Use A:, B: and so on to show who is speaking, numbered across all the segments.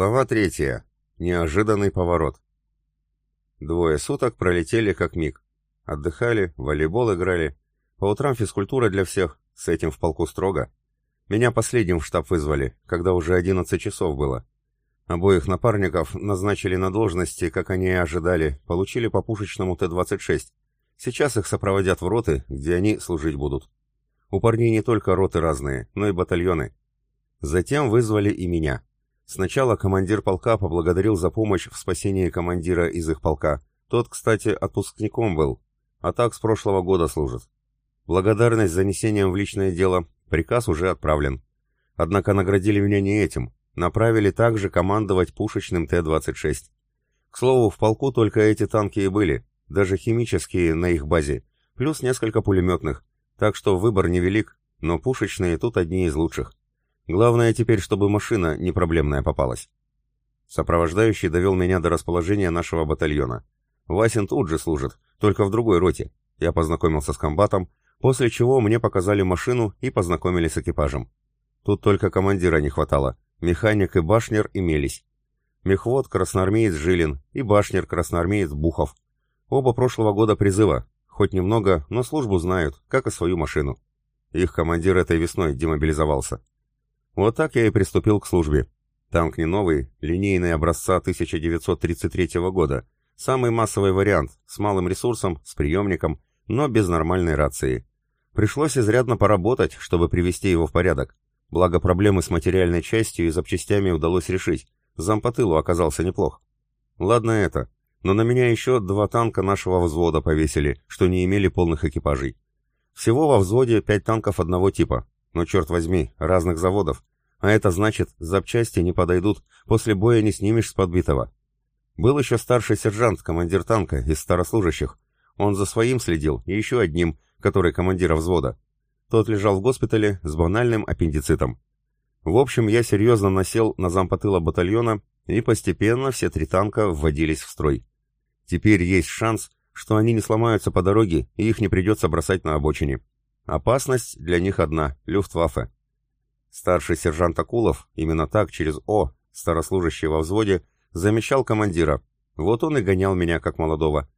A: Глава третья. Неожиданный поворот. Двое суток пролетели как миг. Отдыхали, волейбол играли. По утрам физкультура для всех, с этим в полку строго. Меня последним в штаб вызвали, когда уже 11 часов было. Обоих напарников назначили на должности, как они и ожидали, получили по пушечному Т-26. Сейчас их сопроводят в роты, где они служить будут. У парней не только роты разные, но и батальоны. Затем вызвали и меня. Сначала командир полка поблагодарил за помощь в спасении командира из их полка. Тот, кстати, отпускником был, а так с прошлого года служит. Благодарность за несением в личное дело, приказ уже отправлен. Однако наградили меня не этим, направили также командовать пушечным Т-26. К слову, в полку только эти танки и были, даже химические на их базе, плюс несколько пулеметных, так что выбор невелик, но пушечные тут одни из лучших. Главное теперь, чтобы машина не проблемная попалась. Сопровождающий довел меня до расположения нашего батальона. Васин тут же служит, только в другой роте. Я познакомился с комбатом, после чего мне показали машину и познакомили с экипажем. Тут только командира не хватало, механик и башнер имелись. Мехвод красноармеец Жилин и башнер красноармеец Бухов. Оба прошлого года призыва, хоть немного, но службу знают, как и свою машину. Их командир этой весной демобилизовался. Вот так я и приступил к службе. Танк не новый, линейный образца 1933 года. Самый массовый вариант, с малым ресурсом, с приемником, но без нормальной рации. Пришлось изрядно поработать, чтобы привести его в порядок. Благо проблемы с материальной частью и запчастями удалось решить. Зам по тылу оказался неплох. Ладно это, но на меня еще два танка нашего взвода повесили, что не имели полных экипажей. Всего во взводе пять танков одного типа, но черт возьми, разных заводов. А это значит, запчасти не подойдут, после боя не снимешь с подбитого. Был еще старший сержант, командир танка, из старослужащих. Он за своим следил, и еще одним, который командира взвода. Тот лежал в госпитале с банальным аппендицитом. В общем, я серьезно насел на зампотыла батальона, и постепенно все три танка вводились в строй. Теперь есть шанс, что они не сломаются по дороге, и их не придется бросать на обочине. Опасность для них одна — Люфтваффе. Старший сержант Акулов, именно так, через «О», старослужащий во взводе, замечал командира. Вот он и гонял меня, как молодого.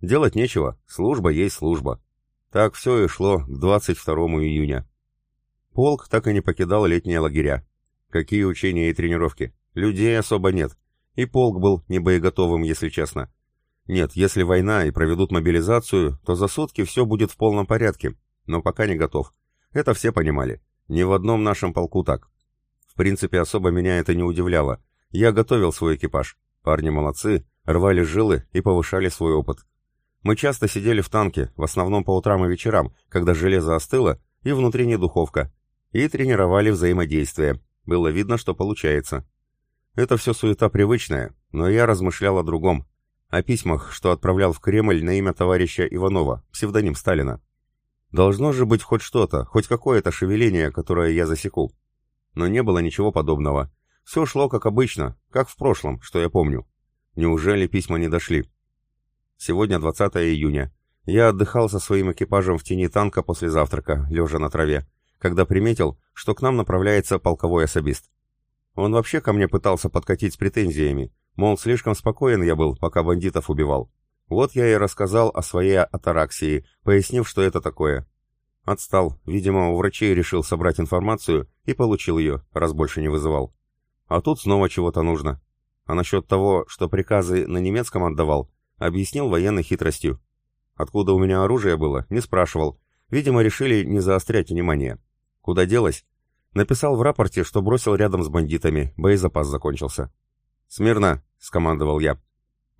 A: Делать нечего, служба есть служба. Так все и шло к 22 июня. Полк так и не покидал летние лагеря. Какие учения и тренировки? Людей особо нет. И полк был не боеготовым, если честно. Нет, если война и проведут мобилизацию, то за сутки все будет в полном порядке, но пока не готов. Это все понимали. Ни в одном нашем полку так. В принципе, особо меня это не удивляло. Я готовил свой экипаж. Парни молодцы, рвали жилы и повышали свой опыт. Мы часто сидели в танке, в основном по утрам и вечерам, когда железо остыло и внутри не духовка, и тренировали взаимодействие. Было видно, что получается. Это все суета привычная, но я размышлял о другом. О письмах, что отправлял в Кремль на имя товарища Иванова, псевдоним Сталина. Должно же быть хоть что-то, хоть какое-то шевеление, которое я засеку. Но не было ничего подобного. Все шло как обычно, как в прошлом, что я помню. Неужели письма не дошли? Сегодня 20 июня. Я отдыхал со своим экипажем в тени танка после завтрака, лежа на траве, когда приметил, что к нам направляется полковой особист. Он вообще ко мне пытался подкатить с претензиями, мол, слишком спокоен я был, пока бандитов убивал. Вот я и рассказал о своей атараксии, пояснив, что это такое. Отстал, видимо, у врачей решил собрать информацию и получил ее, раз больше не вызывал. А тут снова чего-то нужно. А насчет того, что приказы на немецком отдавал, объяснил военной хитростью. Откуда у меня оружие было, не спрашивал. Видимо, решили не заострять внимание. Куда делось? Написал в рапорте, что бросил рядом с бандитами, боезапас закончился. «Смирно!» — скомандовал я.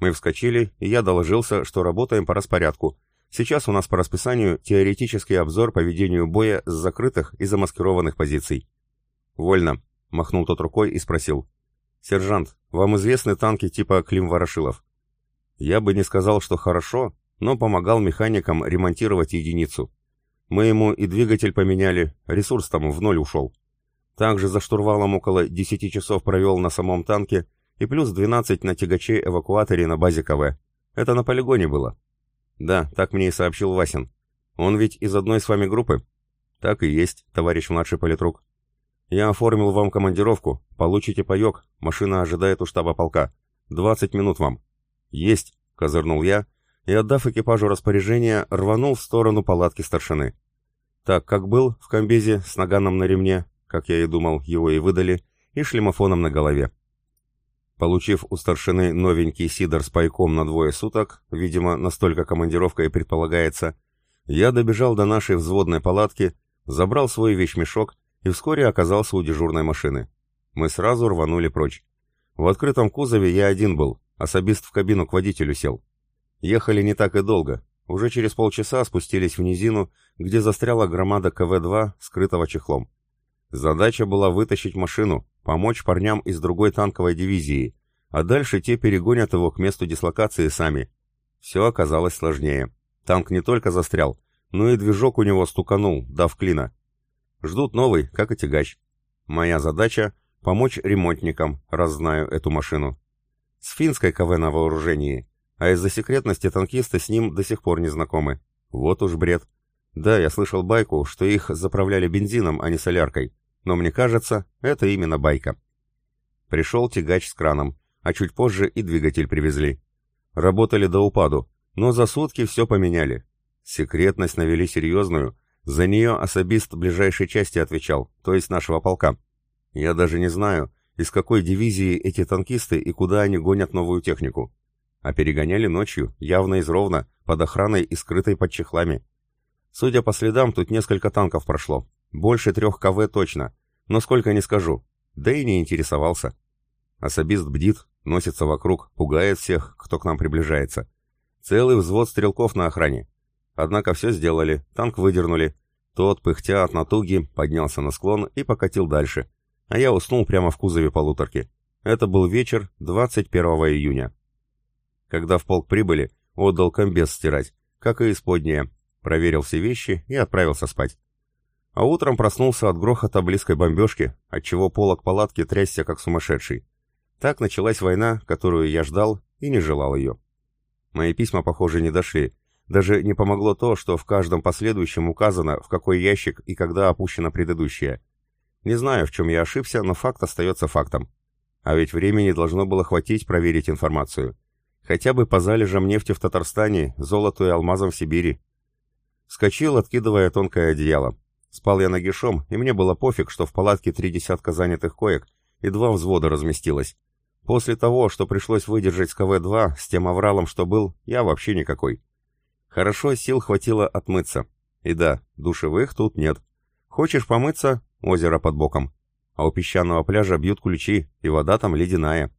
A: Мы вскочили, и я доложился, что работаем по распорядку. Сейчас у нас по расписанию теоретический обзор по ведению боя с закрытых и замаскированных позиций. «Вольно», — махнул тот рукой и спросил. «Сержант, вам известны танки типа Клим-Ворошилов?» Я бы не сказал, что хорошо, но помогал механикам ремонтировать единицу. Мы ему и двигатель поменяли, ресурс там в ноль ушел. Также за штурвалом около 10 часов провел на самом танке и плюс 12 на тягаче-эвакуаторе на базе КВ. Это на полигоне было. Да, так мне и сообщил Васин. Он ведь из одной с вами группы? Так и есть, товарищ младший политрук. Я оформил вам командировку, получите паёк, машина ожидает у штаба полка. Двадцать минут вам». «Есть», — козырнул я, и, отдав экипажу распоряжение, рванул в сторону палатки старшины. Так, как был, в комбезе, с наганом на ремне, как я и думал, его и выдали, и шлемофоном на голове. Получив у старшины новенький сидор с пайком на двое суток, видимо, настолько командировка и предполагается, я добежал до нашей взводной палатки, забрал свой вещмешок и вскоре оказался у дежурной машины. Мы сразу рванули прочь. В открытом кузове я один был, особист в кабину к водителю сел. Ехали не так и долго. Уже через полчаса спустились в низину, где застряла громада КВ-2, скрытого чехлом. Задача была вытащить машину, помочь парням из другой танковой дивизии, а дальше те перегонят его к месту дислокации сами. Все оказалось сложнее. Танк не только застрял, но и движок у него стуканул, дав клина. Ждут новый, как и тягач. Моя задача — помочь ремонтникам, раз знаю эту машину. С финской КВ на вооружении, а из-за секретности танкисты с ним до сих пор не знакомы. Вот уж бред. Да, я слышал байку, что их заправляли бензином, а не соляркой, но мне кажется, это именно байка. Пришел тягач с краном, а чуть позже и двигатель привезли. Работали до упаду, но за сутки все поменяли. Секретность навели серьезную, за нее особист ближайшей части отвечал, то есть нашего полка. Я даже не знаю, из какой дивизии эти танкисты и куда они гонят новую технику. А перегоняли ночью, явно из Ровно, под охраной и скрытой под чехлами. Судя по следам, тут несколько танков прошло. Больше трех КВ точно. Но сколько не скажу. Да и не интересовался. Особист бдит, носится вокруг, пугает всех, кто к нам приближается. Целый взвод стрелков на охране. Однако все сделали, танк выдернули. Тот, пыхтя от натуги, поднялся на склон и покатил дальше. А я уснул прямо в кузове полуторки. Это был вечер 21 июня. Когда в полк прибыли, отдал комбез стирать, как и исподнее, проверил все вещи и отправился спать. А утром проснулся от грохота близкой бомбежки, отчего полок палатки трясся как сумасшедший. Так началась война, которую я ждал и не желал ее. Мои письма, похоже, не дошли. Даже не помогло то, что в каждом последующем указано, в какой ящик и когда опущено предыдущее. Не знаю, в чем я ошибся, но факт остается фактом. А ведь времени должно было хватить проверить информацию. Хотя бы по залежам нефти в Татарстане, золоту и алмазам в Сибири. Скочил, откидывая тонкое одеяло. Спал я нагишом, и мне было пофиг, что в палатке три десятка занятых коек и два взвода разместилось. После того, что пришлось выдержать с КВ-2, с тем авралом, что был, я вообще никакой. Хорошо, сил хватило отмыться. И да, душевых тут нет. Хочешь помыться — озеро под боком. А у песчаного пляжа бьют ключи, и вода там ледяная.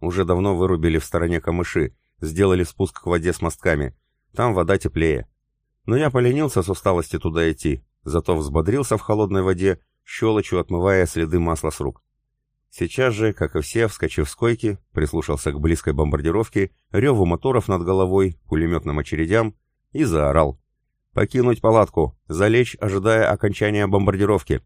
A: Уже давно вырубили в стороне камыши, сделали спуск к воде с мостками. Там вода теплее. Но я поленился с усталости туда идти, зато взбодрился в холодной воде, щелочью отмывая следы масла с рук. Сейчас же, как и все, вскочив с койки, прислушался к близкой бомбардировке, реву моторов над головой, пулеметным очередям и заорал. «Покинуть палатку! Залечь, ожидая окончания бомбардировки!»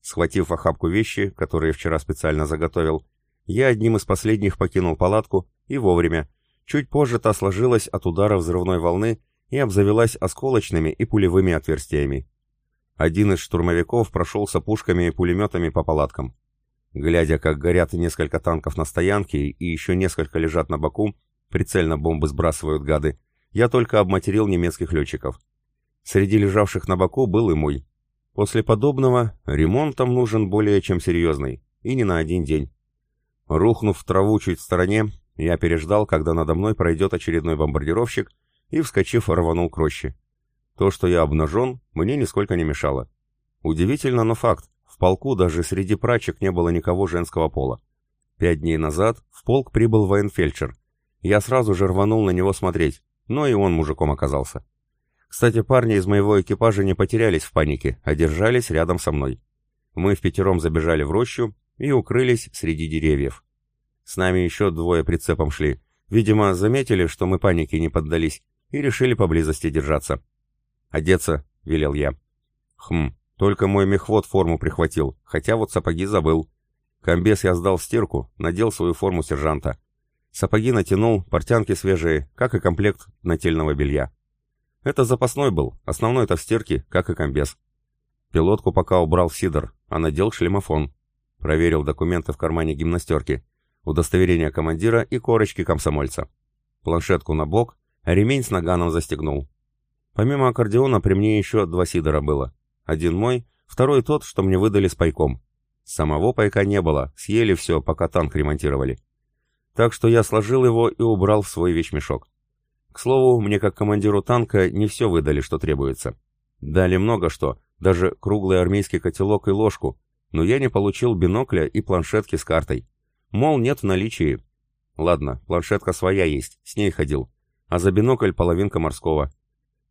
A: Схватив охапку вещи, которые вчера специально заготовил, я одним из последних покинул палатку, и вовремя. Чуть позже та сложилась от удара взрывной волны и обзавелась осколочными и пулевыми отверстиями. Один из штурмовиков прошелся пушками и пулеметами по палаткам. Глядя, как горят несколько танков на стоянке и еще несколько лежат на боку, прицельно бомбы сбрасывают гады, я только обматерил немецких летчиков. Среди лежавших на боку был и мой. После подобного ремонт там нужен более чем серьезный, и не на один день. Рухнув в траву чуть в стороне, я переждал, когда надо мной пройдет очередной бомбардировщик, и, вскочив, рванул к роще. То, что я обнажен, мне нисколько не мешало. Удивительно, но факт. В полку даже среди прачек не было никого женского пола. Пять дней назад в полк прибыл военфельдшер. Я сразу же рванул на него смотреть, но и он мужиком оказался. Кстати, парни из моего экипажа не потерялись в панике, а держались рядом со мной. Мы в пятером забежали в рощу и укрылись среди деревьев. С нами еще двое прицепом шли. Видимо, заметили, что мы панике не поддались, и решили поблизости держаться. «Одеться», — велел я. «Хм, только мой мехвод форму прихватил, хотя вот сапоги забыл. Комбез я сдал в стирку, надел свою форму сержанта. Сапоги натянул, портянки свежие, как и комплект нательного белья. Это запасной был, основной-то в стирке, как и комбез. Пилотку пока убрал в сидор, а надел шлемофон. Проверил документы в кармане гимнастерки, удостоверение командира и корочки комсомольца. Планшетку на бок, ремень с наганом застегнул. Помимо аккордеона при мне еще два сидора было. Один мой, второй тот, что мне выдали с пайком. Самого пайка не было, съели все, пока танк ремонтировали. Так что я сложил его и убрал в свой вещмешок. К слову, мне как командиру танка не все выдали, что требуется. Дали много что, даже круглый армейский котелок и ложку, но я не получил бинокля и планшетки с картой. Мол, нет в наличии. Ладно, планшетка своя есть, с ней ходил. А за бинокль половинка морского.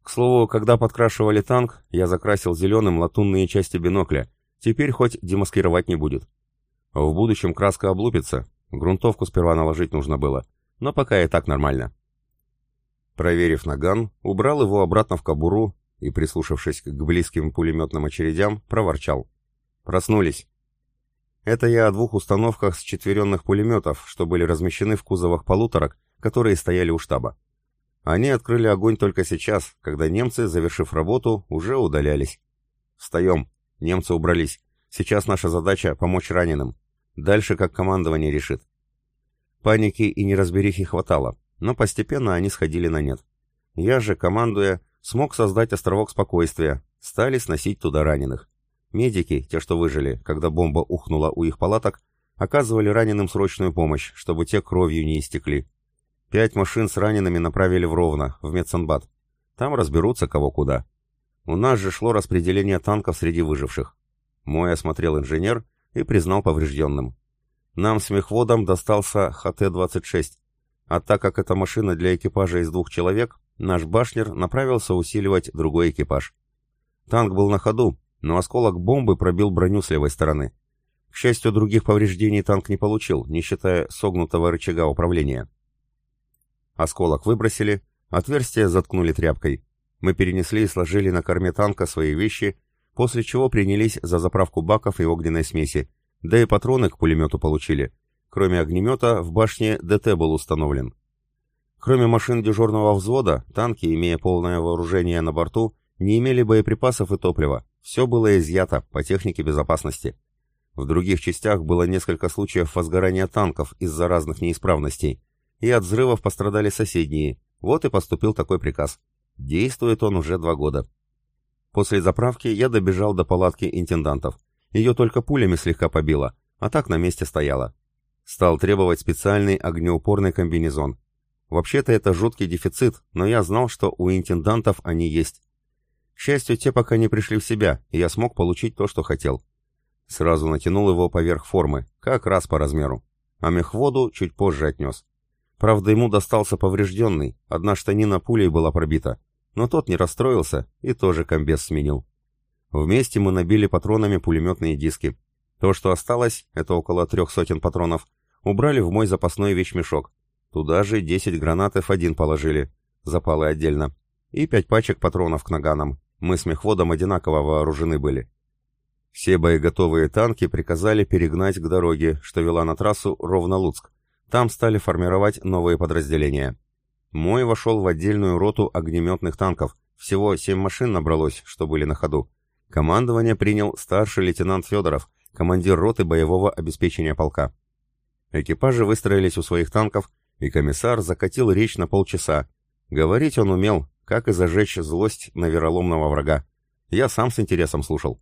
A: К слову, когда подкрашивали танк, я закрасил зеленым латунные части бинокля. Теперь хоть демаскировать не будет. В будущем краска облупится. Грунтовку сперва наложить нужно было. Но пока и так нормально. Проверив наган, убрал его обратно в кобуру и, прислушавшись к близким пулеметным очередям, проворчал. «Проснулись!» Это я о двух установках с четверенных пулеметов, что были размещены в кузовах полуторок, которые стояли у штаба. Они открыли огонь только сейчас, когда немцы, завершив работу, уже удалялись. «Встаем! Немцы убрались. Сейчас наша задача — помочь раненым. Дальше как командование решит». Паники и неразберихи хватало, но постепенно они сходили на нет. Я же, командуя, смог создать островок спокойствия, стали сносить туда раненых. Медики, те, что выжили, когда бомба ухнула у их палаток, оказывали раненым срочную помощь, чтобы те кровью не истекли. Пять машин с ранеными направили в Ровно, в медсанбат. Там разберутся кого куда. У нас же шло распределение танков среди выживших. Мой осмотрел инженер и признал поврежденным. Нам с мехводом достался ХТ-26, а так как это машина для экипажа из двух человек, наш башнер направился усиливать другой экипаж. Танк был на ходу, но осколок бомбы пробил броню с левой стороны. К счастью, других повреждений танк не получил, не считая согнутого рычага управления. Осколок выбросили, отверстие заткнули тряпкой. Мы перенесли и сложили на корме танка свои вещи, после чего принялись за заправку баков и огненной смеси, да и патроны к пулемету получили. Кроме огнемета, в башне ДТ был установлен. Кроме машин дежурного взвода, танки, имея полное вооружение на борту, не имели боеприпасов и топлива. Все было изъято по технике безопасности. В других частях было несколько случаев возгорания танков из-за разных неисправностей, и от взрывов пострадали соседние. Вот и поступил такой приказ. Действует он уже два года. После заправки я добежал до палатки интендантов. Ее только пулями слегка побило, а так на месте стояла. Стал требовать специальный огнеупорный комбинезон. Вообще-то это жуткий дефицит, но я знал, что у интендантов они есть. К счастью, те пока не пришли в себя, и я смог получить то, что хотел. Сразу натянул его поверх формы, как раз по размеру. А мехводу чуть позже отнес. Правда, ему достался поврежденный, одна штанина пулей была пробита, но тот не расстроился и тоже комбез сменил. Вместе мы набили патронами пулеметные диски. То, что осталось, это около трех сотен патронов, убрали в мой запасной вещмешок. Туда же 10 гранат F1 положили, запалы отдельно, и пять пачек патронов к наганам. Мы с мехводом одинаково вооружены были. Все боеготовые танки приказали перегнать к дороге, что вела на трассу ровно Луцк, там стали формировать новые подразделения. Мой вошел в отдельную роту огнеметных танков. Всего семь машин набралось, что были на ходу. Командование принял старший лейтенант Федоров, командир роты боевого обеспечения полка. Экипажи выстроились у своих танков, и комиссар закатил речь на полчаса. Говорить он умел, как и зажечь злость на вероломного врага. Я сам с интересом слушал.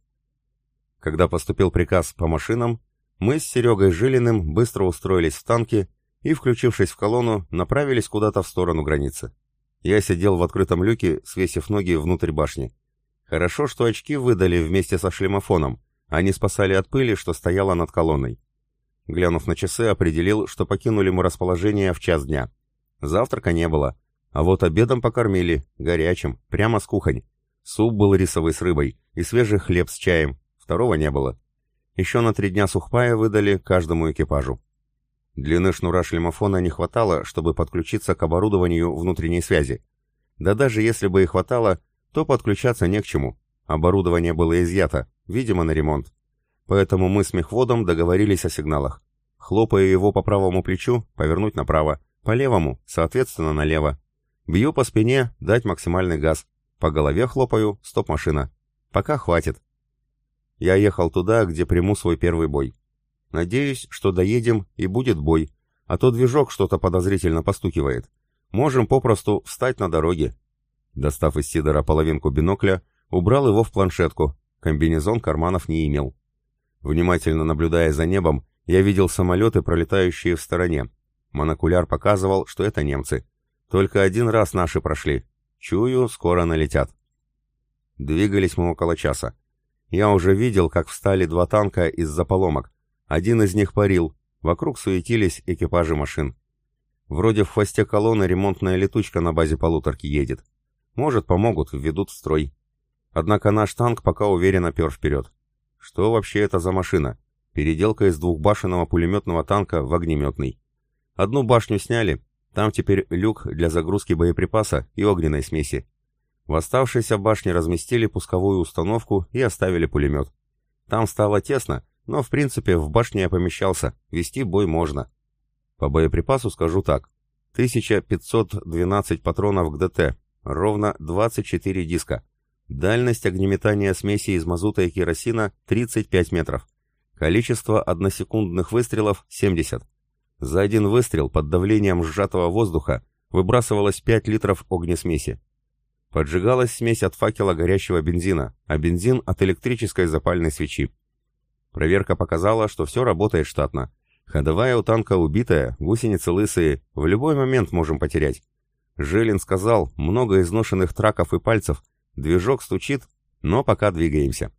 A: Когда поступил приказ по машинам, мы с Серегой Жилиным быстро устроились в танке и, включившись в колонну, направились куда-то в сторону границы. Я сидел в открытом люке, свесив ноги внутрь башни. Хорошо, что очки выдали вместе со шлемофоном. Они спасали от пыли, что стояла над колонной. Глянув на часы, определил, что покинули мы расположение в час дня. Завтрака не было. А вот обедом покормили, горячим, прямо с кухонь. Суп был рисовый с рыбой и свежий хлеб с чаем. Второго не было. Еще на три дня сухпая выдали каждому экипажу. Длины шнура шлемофона не хватало, чтобы подключиться к оборудованию внутренней связи. Да даже если бы и хватало, то подключаться не к чему. Оборудование было изъято, видимо, на ремонт. Поэтому мы с мехводом договорились о сигналах. Хлопая его по правому плечу, повернуть направо, по левому, соответственно, налево. Бью по спине, дать максимальный газ. По голове хлопаю, стоп-машина. Пока хватит. Я ехал туда, где приму свой первый бой. Надеюсь, что доедем и будет бой, а то движок что-то подозрительно постукивает. Можем попросту встать на дороге. Достав из Сидора половинку бинокля, убрал его в планшетку, комбинезон карманов не имел. Внимательно наблюдая за небом, я видел самолеты, пролетающие в стороне. Монокуляр показывал, что это немцы. Только один раз наши прошли. Чую, скоро налетят. Двигались мы около часа. Я уже видел, как встали два танка из-за поломок. Один из них парил. Вокруг суетились экипажи машин. Вроде в хвосте колонны ремонтная летучка на базе полуторки едет. Может, помогут, введут в строй. Однако наш танк пока уверенно пер вперед. Что вообще это за машина? Переделка из двухбашенного пулеметного танка в огнеметный. Одну башню сняли, там теперь люк для загрузки боеприпаса и огненной смеси. В оставшейся башне разместили пусковую установку и оставили пулемет. Там стало тесно, но в принципе в башне я помещался, вести бой можно. По боеприпасу скажу так. 1512 патронов к ДТ, ровно 24 диска. Дальность огнеметания смеси из мазута и керосина 35 метров. Количество односекундных выстрелов 70. За один выстрел под давлением сжатого воздуха выбрасывалось 5 литров огнесмеси. Поджигалась смесь от факела горящего бензина, а бензин от электрической запальной свечи. Проверка показала, что все работает штатно. Ходовая у танка убитая, гусеницы лысые, в любой момент можем потерять. Жилин сказал, много изношенных траков и пальцев, движок стучит, но пока двигаемся.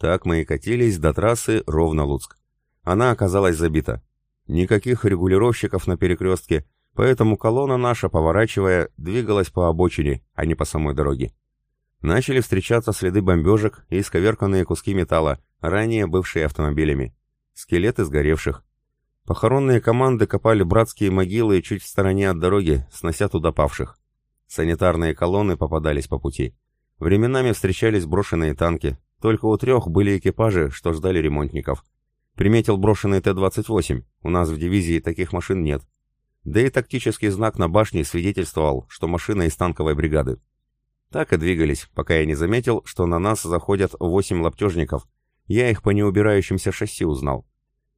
A: Так мы и катились до трассы Ровно-Луцк. Она оказалась забита. Никаких регулировщиков на перекрестке, поэтому колонна наша, поворачивая, двигалась по обочине, а не по самой дороге. Начали встречаться следы бомбежек и исковерканные куски металла, ранее бывшие автомобилями. Скелеты сгоревших. Похоронные команды копали братские могилы чуть в стороне от дороги, снося туда павших. Санитарные колонны попадались по пути. Временами встречались брошенные танки, только у трех были экипажи, что ждали ремонтников. Приметил брошенный Т-28, у нас в дивизии таких машин нет. Да и тактический знак на башне свидетельствовал, что машина из танковой бригады. Так и двигались, пока я не заметил, что на нас заходят восемь лаптежников. Я их по неубирающимся шасси узнал.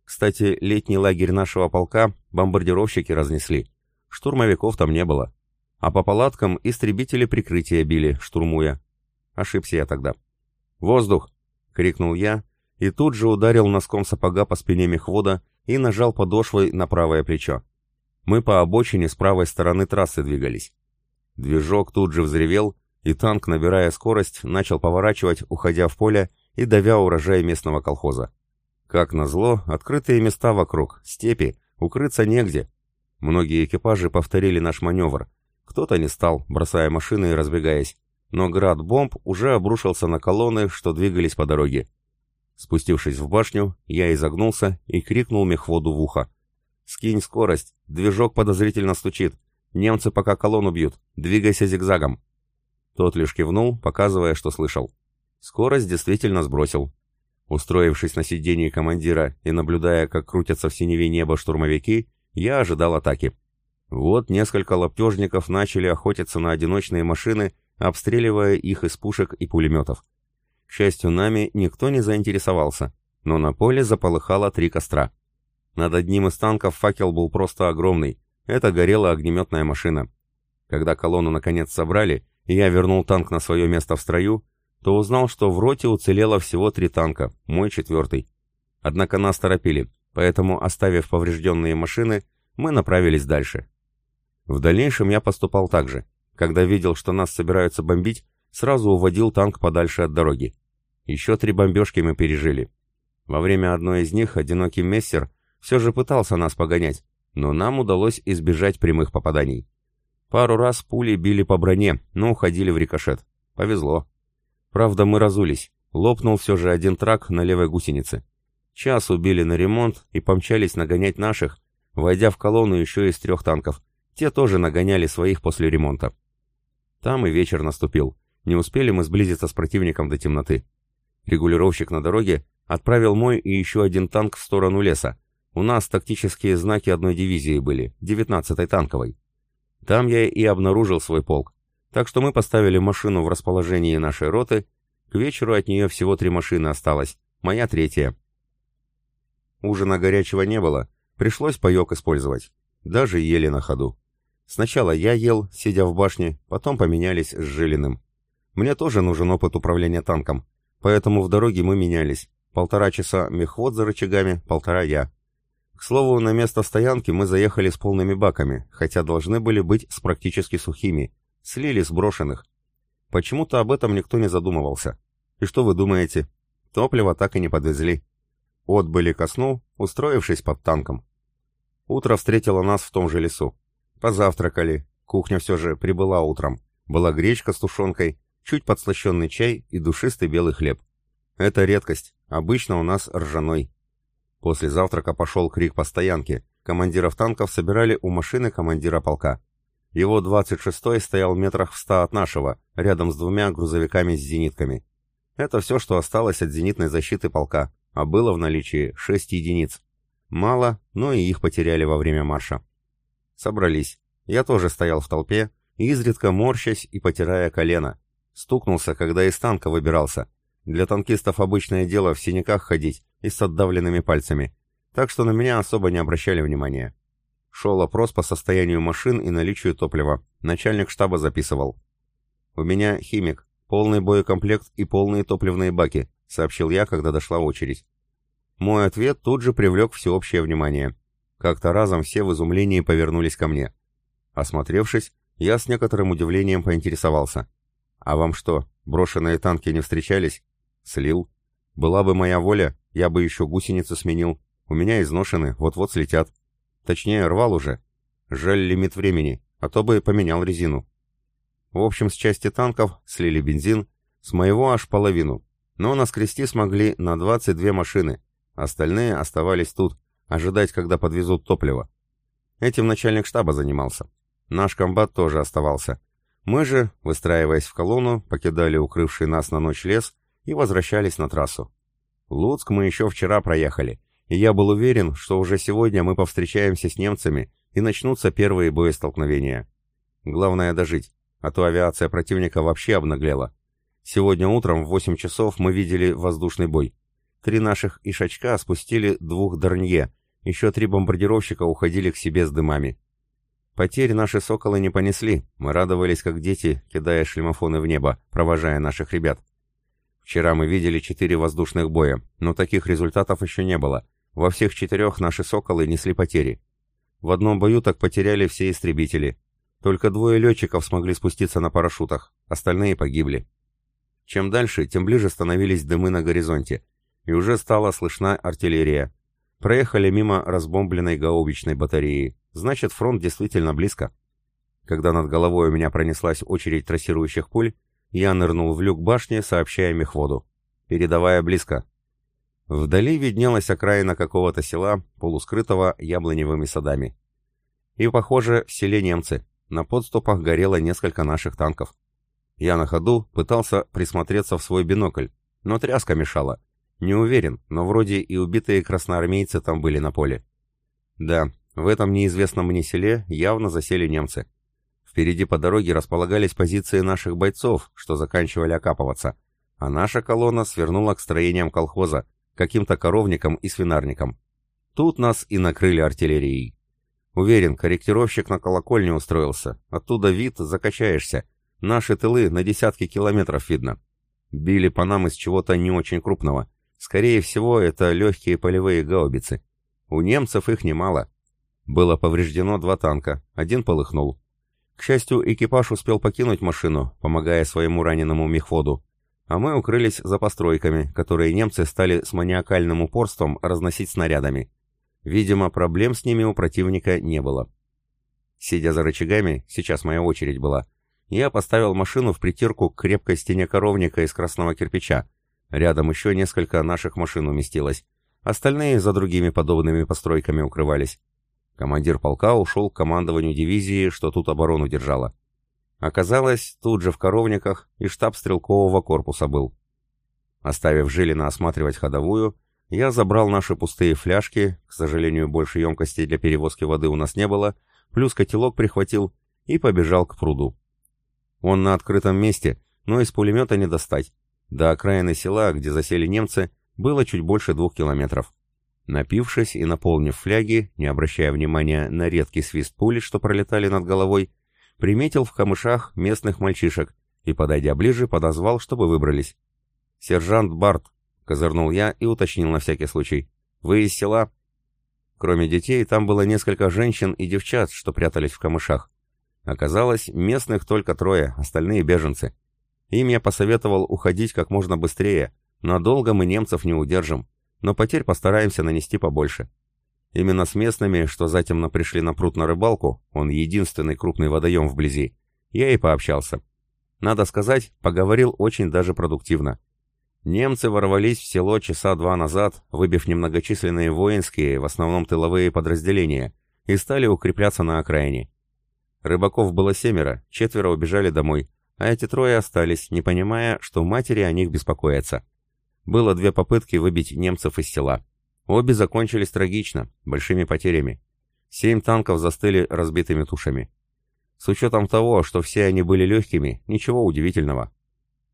A: Кстати, летний лагерь нашего полка бомбардировщики разнесли. Штурмовиков там не было. А по палаткам истребители прикрытия били, штурмуя. Ошибся я тогда. «Воздух!» — крикнул я, и тут же ударил носком сапога по спине мехвода и нажал подошвой на правое плечо. Мы по обочине с правой стороны трассы двигались. Движок тут же взревел, и танк, набирая скорость, начал поворачивать, уходя в поле и давя урожай местного колхоза. Как назло, открытые места вокруг, степи, укрыться негде. Многие экипажи повторили наш маневр. Кто-то не стал, бросая машины и разбегаясь. Но град бомб уже обрушился на колонны, что двигались по дороге. Спустившись в башню, я изогнулся и крикнул мехводу в ухо. «Скинь скорость! Движок подозрительно стучит! Немцы пока колонну бьют! Двигайся зигзагом!» Тот лишь кивнул, показывая, что слышал. Скорость действительно сбросил. Устроившись на сиденье командира и наблюдая, как крутятся в синеве неба штурмовики, я ожидал атаки. Вот несколько лаптежников начали охотиться на одиночные машины, обстреливая их из пушек и пулеметов. К счастью, нами никто не заинтересовался, но на поле заполыхало три костра. Над одним из танков факел был просто огромный, это горела огнеметная машина. Когда колонну наконец собрали, я вернул танк на свое место в строю, то узнал, что в роте уцелело всего три танка, мой четвертый. Однако нас торопили, поэтому, оставив поврежденные машины, мы направились дальше. В дальнейшем я поступал так же. Когда видел, что нас собираются бомбить, сразу уводил танк подальше от дороги. Еще три бомбежки мы пережили. Во время одной из них одинокий мессер все же пытался нас погонять, но нам удалось избежать прямых попаданий. Пару раз пули били по броне, но уходили в рикошет. Повезло. Правда, мы разулись. Лопнул все же один трак на левой гусенице. Час убили на ремонт и помчались нагонять наших, войдя в колонну еще из трех танков. Те тоже нагоняли своих после ремонта. Там и вечер наступил. Не успели мы сблизиться с противником до темноты. Регулировщик на дороге отправил мой и еще один танк в сторону леса. У нас тактические знаки одной дивизии были, 19-й танковой. Там я и обнаружил свой полк. Так что мы поставили машину в расположении нашей роты К вечеру от нее всего три машины осталось, моя третья. Ужина горячего не было, пришлось паек использовать. Даже ели на ходу. Сначала я ел, сидя в башне, потом поменялись с Жилиным. Мне тоже нужен опыт управления танком, поэтому в дороге мы менялись. Полтора часа мехвод за рычагами, полтора я. К слову, на место стоянки мы заехали с полными баками, хотя должны были быть с практически сухими. Слили сброшенных. Почему-то об этом никто не задумывался. И что вы думаете? Топливо так и не подвезли. Отбыли ко сну, устроившись под танком. Утро встретило нас в том же лесу. Позавтракали. Кухня все же прибыла утром. Была гречка с тушенкой, чуть подслащенный чай и душистый белый хлеб. Это редкость. Обычно у нас ржаной. После завтрака пошел крик по стоянке. Командиров танков собирали у машины командира полка. Его 26-й стоял метрах в ста от нашего, рядом с двумя грузовиками с зенитками. Это все, что осталось от зенитной защиты полка, а было в наличии 6 единиц. Мало, но и их потеряли во время марша. Собрались. Я тоже стоял в толпе, изредка морщась и потирая колено. Стукнулся, когда из танка выбирался. Для танкистов обычное дело в синяках ходить и с отдавленными пальцами, так что на меня особо не обращали внимания. Шел опрос по состоянию машин и наличию топлива. Начальник штаба записывал. «У меня химик, полный боекомплект и полные топливные баки», — сообщил я, когда дошла очередь. Мой ответ тут же привлек всеобщее внимание. Как-то разом все в изумлении повернулись ко мне. Осмотревшись, я с некоторым удивлением поинтересовался. «А вам что, брошенные танки не встречались?» «Слил. Была бы моя воля, я бы еще гусеницы сменил. У меня изношены, вот-вот слетят. Точнее, рвал уже. Жаль лимит времени, а то бы поменял резину». В общем, с части танков слили бензин, с моего аж половину. Но наскрести смогли на 22 машины. Остальные оставались тут, ожидать, когда подвезут топливо. Этим начальник штаба занимался. Наш комбат тоже оставался. Мы же, выстраиваясь в колонну, покидали укрывший нас на ночь лес и возвращались на трассу. Луцк мы еще вчера проехали, и я был уверен, что уже сегодня мы повстречаемся с немцами и начнутся первые боестолкновения. Главное дожить, а то авиация противника вообще обнаглела. Сегодня утром в 8 часов мы видели воздушный бой. Три наших ишачка спустили двух Дорнье, еще три бомбардировщика уходили к себе с дымами. Потерь наши соколы не понесли, мы радовались как дети, кидая шлемофоны в небо, провожая наших ребят. Вчера мы видели четыре воздушных боя, но таких результатов еще не было. Во всех четырех наши соколы несли потери. В одном бою так потеряли все истребители. Только двое летчиков смогли спуститься на парашютах, остальные погибли. Чем дальше, тем ближе становились дымы на горизонте, и уже стала слышна артиллерия. Проехали мимо разбомбленной гаубичной батареи. Значит, фронт действительно близко. Когда над головой у меня пронеслась очередь трассирующих пуль, я нырнул в люк башни, сообщая мехводу. «Передавая близко». Вдали виднелась окраина какого-то села, полускрытого яблоневыми садами. И, похоже, в селе немцы. На подступах горело несколько наших танков. Я на ходу пытался присмотреться в свой бинокль, но тряска мешала. Не уверен, но вроде и убитые красноармейцы там были на поле. Да, в этом неизвестном мне селе явно засели немцы. Впереди по дороге располагались позиции наших бойцов, что заканчивали окапываться, а наша колонна свернула к строениям колхоза, каким-то коровникам и свинарникам. Тут нас и накрыли артиллерией. Уверен, корректировщик на колокольне устроился. Оттуда вид, закачаешься. Наши тылы на десятки километров видно. Били по нам из чего-то не очень крупного. Скорее всего, это легкие полевые гаубицы. У немцев их немало. Было повреждено два танка, один полыхнул. К счастью, экипаж успел покинуть машину, помогая своему раненому мехводу, а мы укрылись за постройками, которые немцы стали с маниакальным упорством разносить снарядами. Видимо, проблем с ними у противника не было. Сидя за рычагами, сейчас моя очередь была, я поставил машину в притирку к крепкой стене коровника из красного кирпича. Рядом еще несколько наших машин уместилось. Остальные за другими подобными постройками укрывались. Командир полка ушел к командованию дивизии, что тут оборону держала. Оказалось, тут же в коровниках и штаб стрелкового корпуса был. Оставив Жилина осматривать ходовую, я забрал наши пустые фляжки, к сожалению, больше емкостей для перевозки воды у нас не было, плюс котелок прихватил и побежал к пруду. Он на открытом месте, но из пулемета не достать. До окраины села, где засели немцы, было чуть больше двух километров. Напившись и наполнив фляги, не обращая внимания на редкий свист пули, что пролетали над головой, приметил в камышах местных мальчишек и, подойдя ближе, подозвал, чтобы выбрались. «Сержант Барт», — козырнул я и уточнил на всякий случай, — «вы из села?» Кроме детей, там было несколько женщин и девчат, что прятались в камышах. Оказалось, местных только трое, остальные беженцы. Им я посоветовал уходить как можно быстрее, надолго мы немцев не удержим, но потерь постараемся нанести побольше. Именно с местными, что затемно пришли на пруд на рыбалку, он единственный крупный водоем вблизи, я и пообщался. Надо сказать, поговорил очень даже продуктивно. Немцы ворвались в село часа два назад, выбив немногочисленные воинские, в основном тыловые подразделения, и стали укрепляться на окраине. Рыбаков было семеро, четверо убежали домой, а эти трое остались, не понимая, что матери о них беспокоятся. Было две попытки выбить немцев из села. Обе закончились трагично, большими потерями. Семь танков застыли разбитыми тушами. С учетом того, что все они были легкими, ничего удивительного.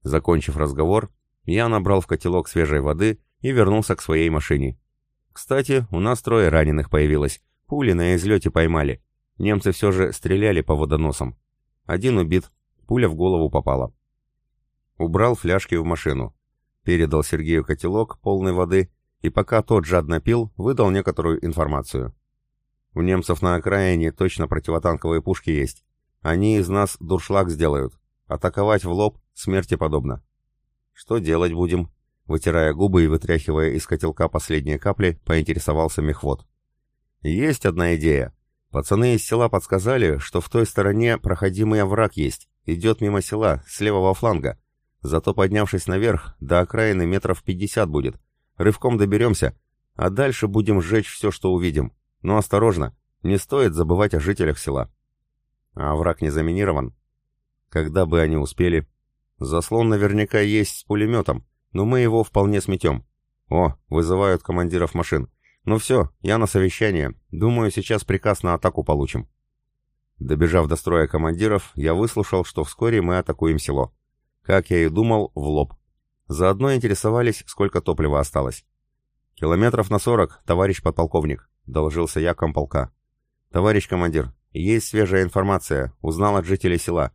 A: Закончив разговор, я набрал в котелок свежей воды и вернулся к своей машине. Кстати, у нас трое раненых появилось. Пули на излете поймали. Немцы все же стреляли по водоносам. Один убит, пуля в голову попала. Убрал фляжки в машину. Передал Сергею котелок, полный воды, и пока тот жадно пил, выдал некоторую информацию. У немцев на окраине точно противотанковые пушки есть. Они из нас дуршлаг сделают. Атаковать в лоб смерти подобно. «Что делать будем?» Вытирая губы и вытряхивая из котелка последние капли, поинтересовался мехвод. «Есть одна идея. Пацаны из села подсказали, что в той стороне проходимый овраг есть, идет мимо села, с левого фланга. Зато поднявшись наверх, до окраины метров пятьдесят будет. Рывком доберемся, а дальше будем сжечь все, что увидим. Но осторожно, не стоит забывать о жителях села». «А овраг не заминирован?» «Когда бы они успели?» Заслон наверняка есть с пулеметом, но мы его вполне сметем. О, вызывают командиров машин. Ну все, я на совещание. Думаю, сейчас приказ на атаку получим. Добежав до строя командиров, я выслушал, что вскоре мы атакуем село. Как я и думал, в лоб. Заодно интересовались, сколько топлива осталось. «Километров на сорок, товарищ подполковник», — доложился я комполка. «Товарищ командир, есть свежая информация, узнал от жителей села.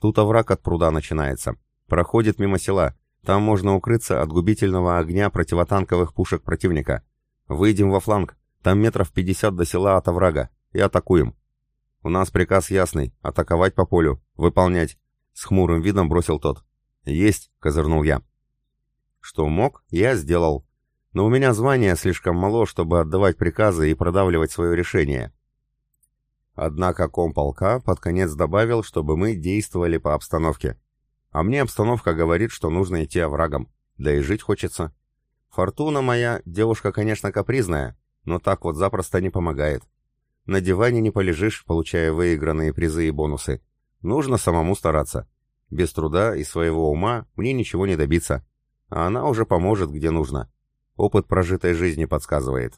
A: Тут овраг от пруда начинается. Проходит мимо села. Там можно укрыться от губительного огня противотанковых пушек противника. Выйдем во фланг. Там метров пятьдесят до села от оврага. И атакуем. У нас приказ ясный. Атаковать по полю. Выполнять. С хмурым видом бросил тот. Есть, козырнул я. Что мог, я сделал. Но у меня звание слишком мало, чтобы отдавать приказы и продавливать свое решение. Однако комполка под конец добавил, чтобы мы действовали по обстановке. А мне обстановка говорит, что нужно идти оврагом. Да и жить хочется. Фортуна моя, девушка, конечно, капризная, но так вот запросто не помогает. На диване не полежишь, получая выигранные призы и бонусы. Нужно самому стараться. Без труда и своего ума мне ничего не добиться. А она уже поможет, где нужно. Опыт прожитой жизни подсказывает.